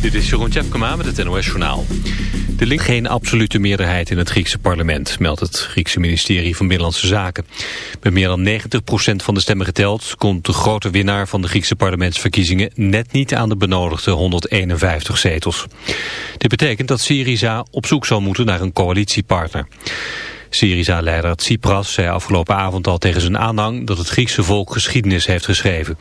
Dit is Jeroen Tjepkema met het NOS Journaal. Er ligt geen absolute meerderheid in het Griekse parlement, meldt het Griekse ministerie van Binnenlandse Zaken. Met meer dan 90% van de stemmen geteld komt de grote winnaar van de Griekse parlementsverkiezingen net niet aan de benodigde 151 zetels. Dit betekent dat Syriza op zoek zal moeten naar een coalitiepartner. Syriza-leider Tsipras zei afgelopen avond al tegen zijn aanhang dat het Griekse volk geschiedenis heeft geschreven.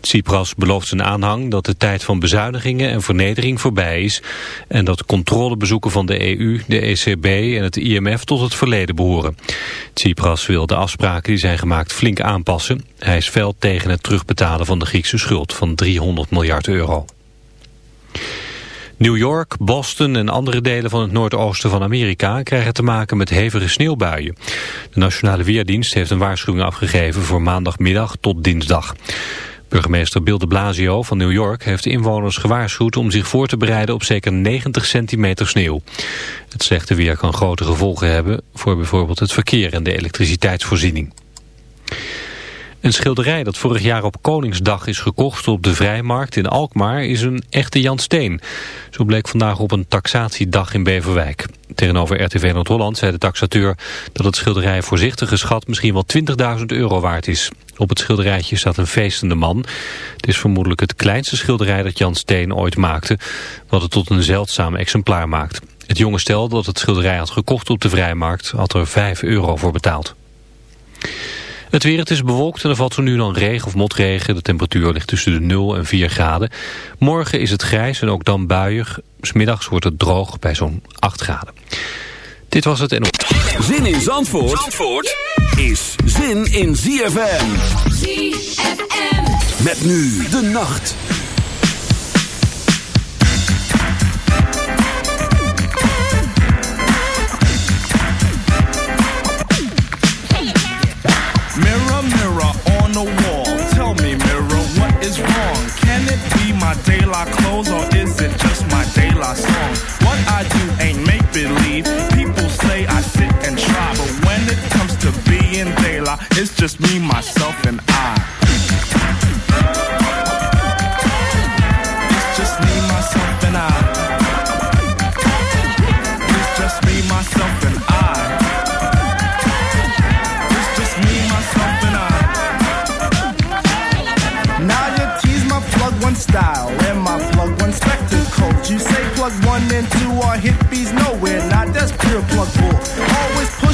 Tsipras belooft zijn aanhang dat de tijd van bezuinigingen en vernedering voorbij is en dat controlebezoeken van de EU, de ECB en het IMF tot het verleden behoren. Tsipras wil de afspraken die zijn gemaakt flink aanpassen. Hij is fel tegen het terugbetalen van de Griekse schuld van 300 miljard euro. New York, Boston en andere delen van het noordoosten van Amerika krijgen te maken met hevige sneeuwbuien. De Nationale Weerdienst heeft een waarschuwing afgegeven voor maandagmiddag tot dinsdag. Burgemeester Bill de Blasio van New York heeft de inwoners gewaarschuwd om zich voor te bereiden op zeker 90 centimeter sneeuw. Het slechte weer kan grote gevolgen hebben voor bijvoorbeeld het verkeer en de elektriciteitsvoorziening. Een schilderij dat vorig jaar op Koningsdag is gekocht op de Vrijmarkt in Alkmaar is een echte Jan Steen. Zo bleek vandaag op een taxatiedag in Beverwijk. Tegenover RTV Noord-Holland zei de taxateur dat het schilderij voorzichtig geschat misschien wel 20.000 euro waard is. Op het schilderijtje staat een feestende man. Het is vermoedelijk het kleinste schilderij dat Jan Steen ooit maakte, wat het tot een zeldzaam exemplaar maakt. Het jonge stel dat het schilderij had gekocht op de Vrijmarkt had er 5 euro voor betaald. Het weer, het is bewolkt en er valt zo nu dan regen of motregen. De temperatuur ligt tussen de 0 en 4 graden. Morgen is het grijs en ook dan buiig. Smiddags wordt het droog bij zo'n 8 graden. Dit was het en... Zin in Zandvoort, Zandvoort is zin in ZFM. ZFM. Met nu de nacht. My de la clothes or is it just my De La Soul? What I do ain't make believe. People say I sit and try, but when it comes to being la, it's just me, myself,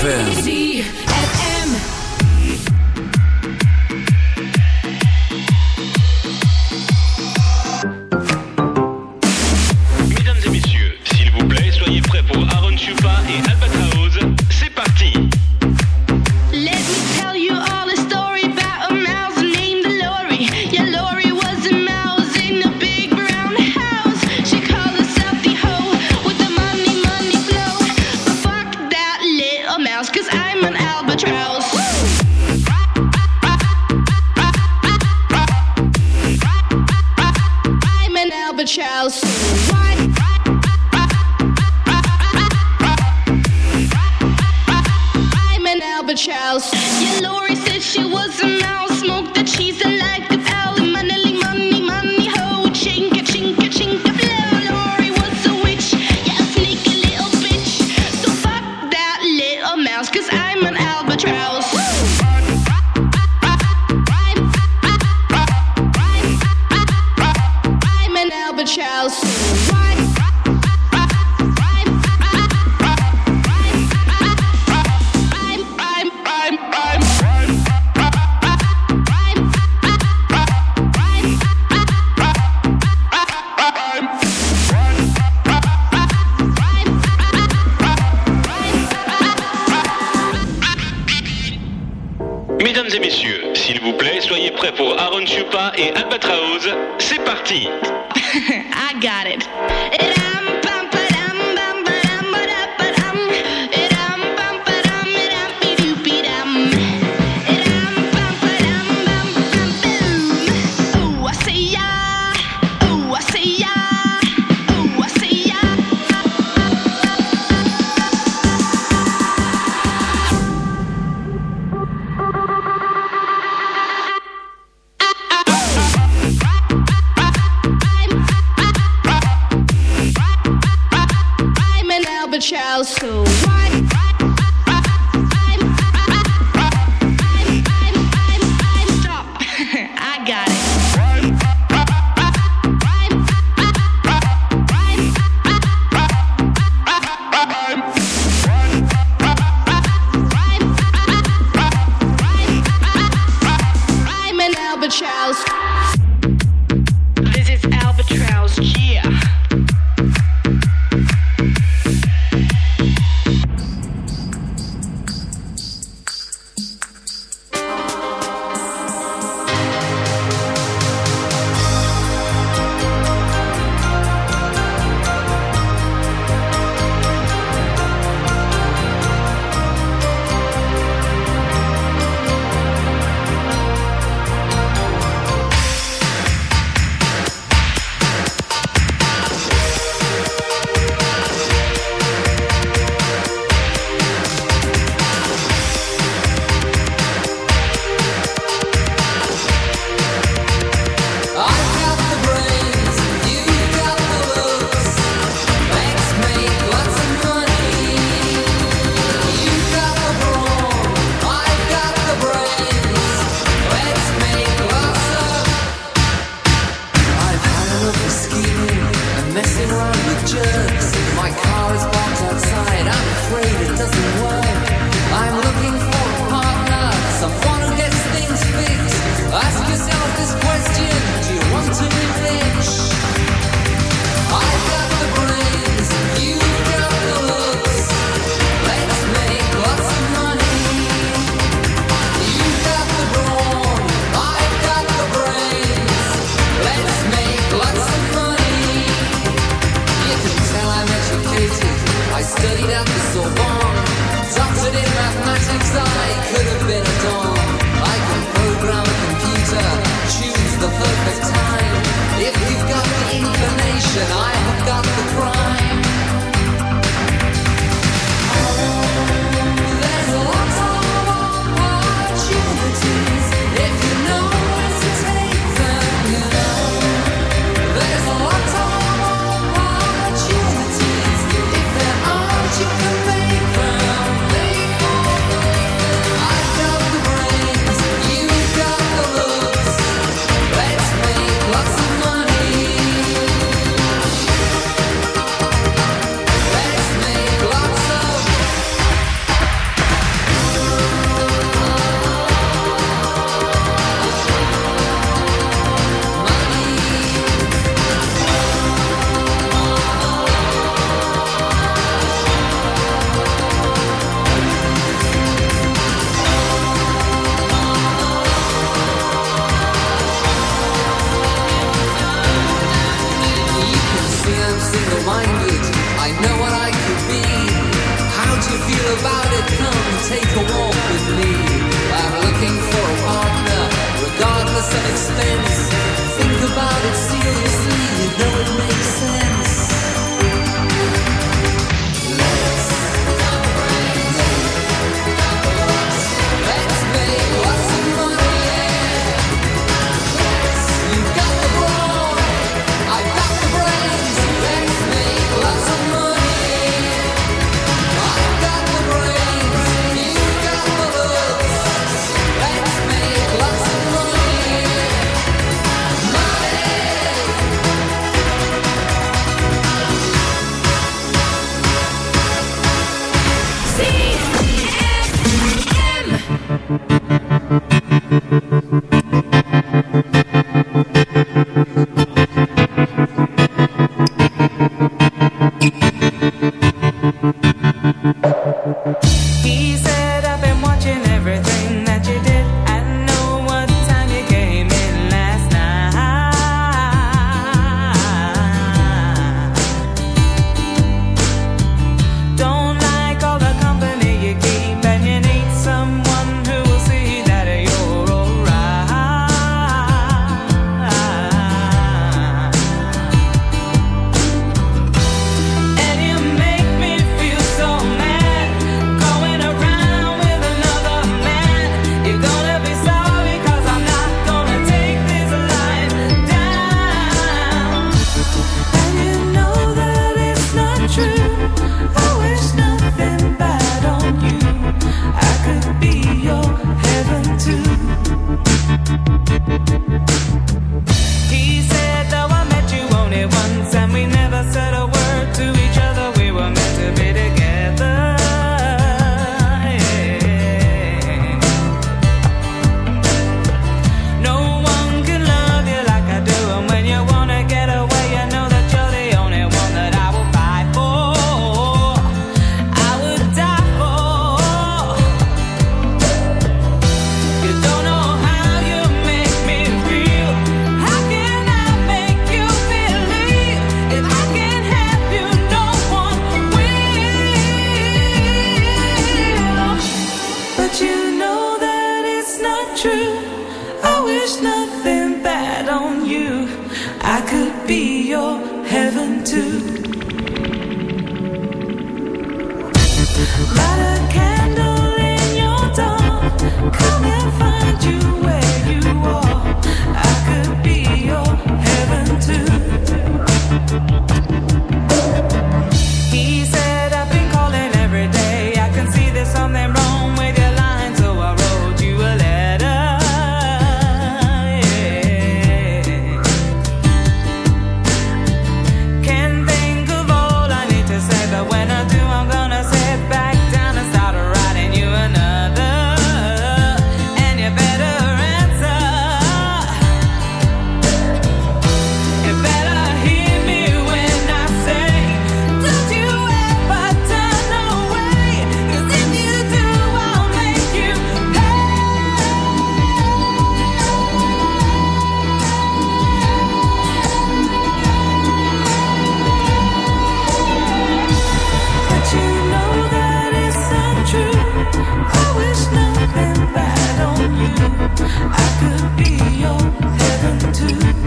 ZFM.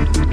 Too. Light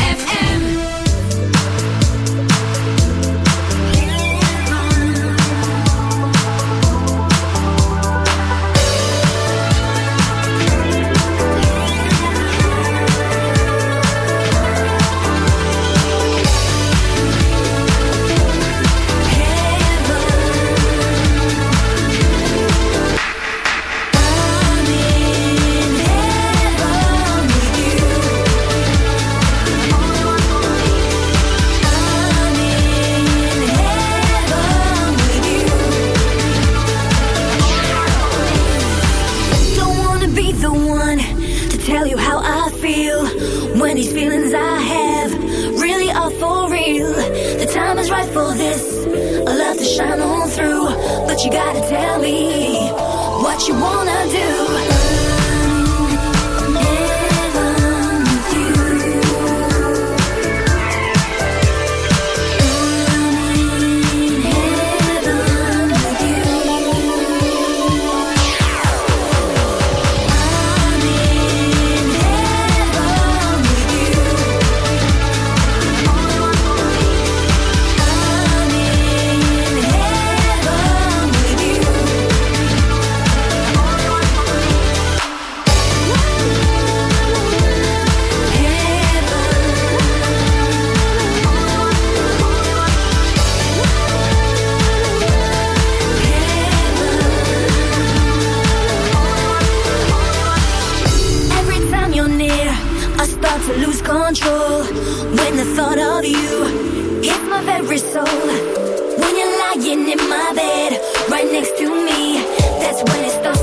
control when the thought of you hit my very soul. When you're lying in my bed, right next to me, that's when it starts.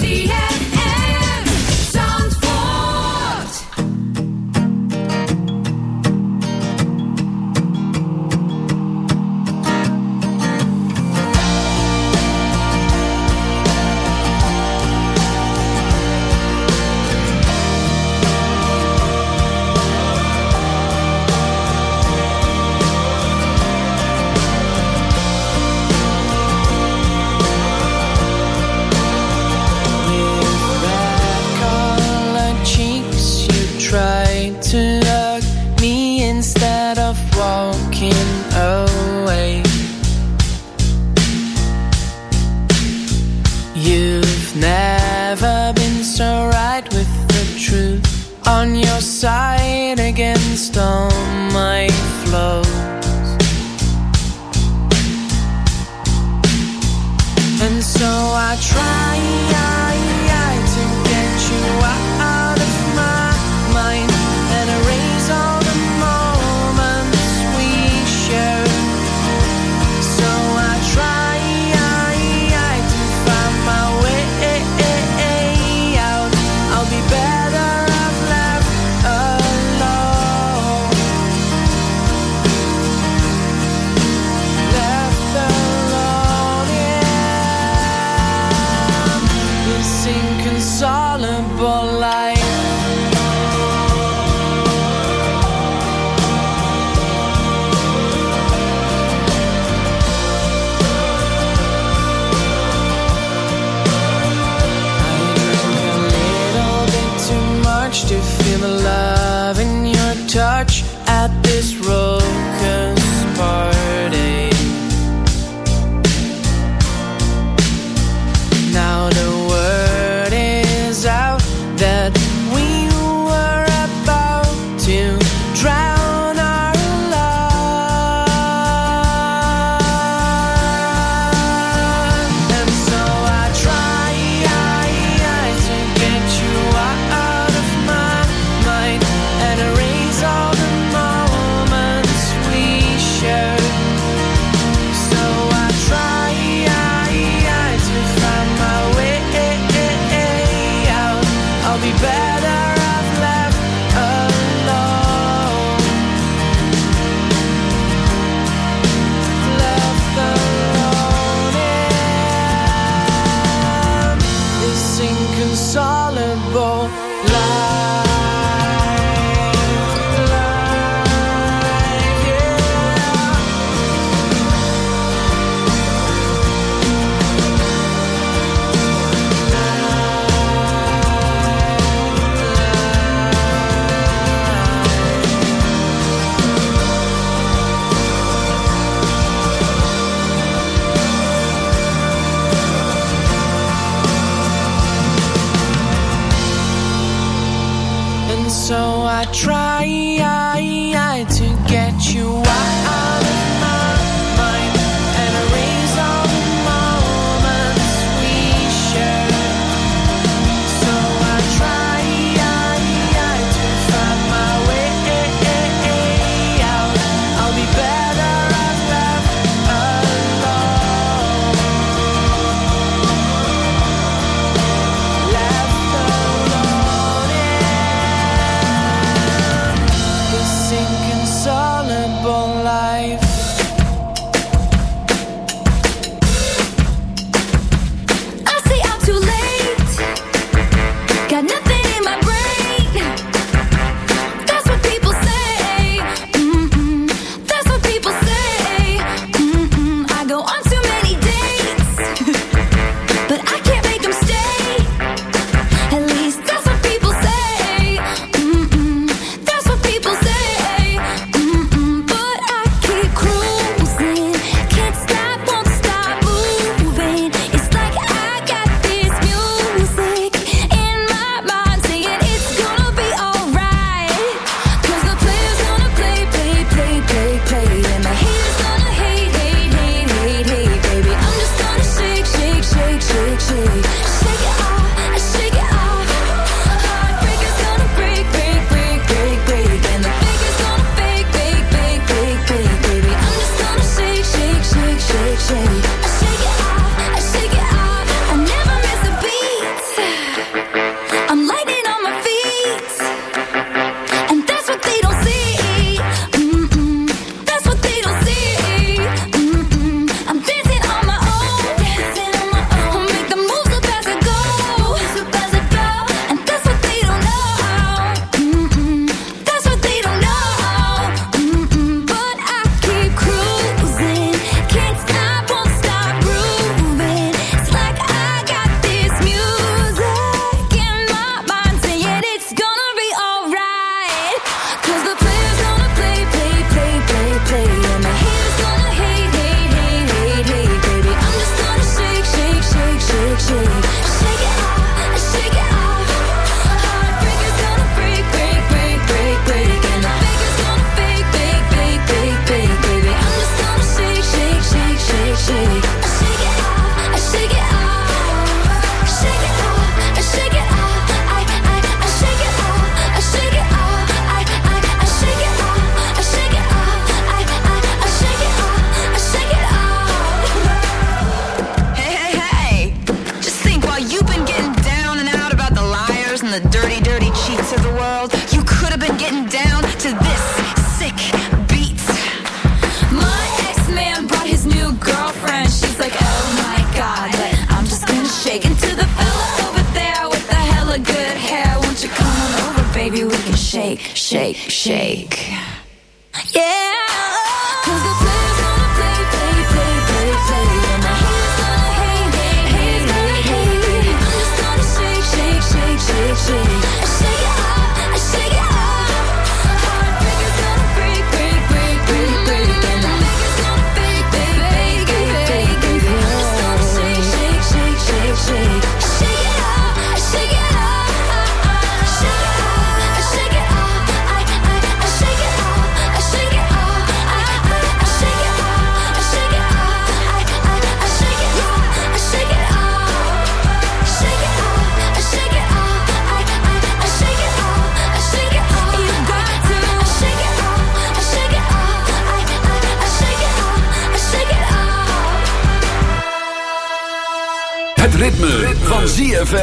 ZFM.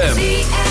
ZFM.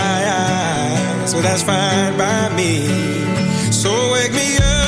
my eyes. So that's fine by me. So wake me up.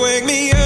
wake me up.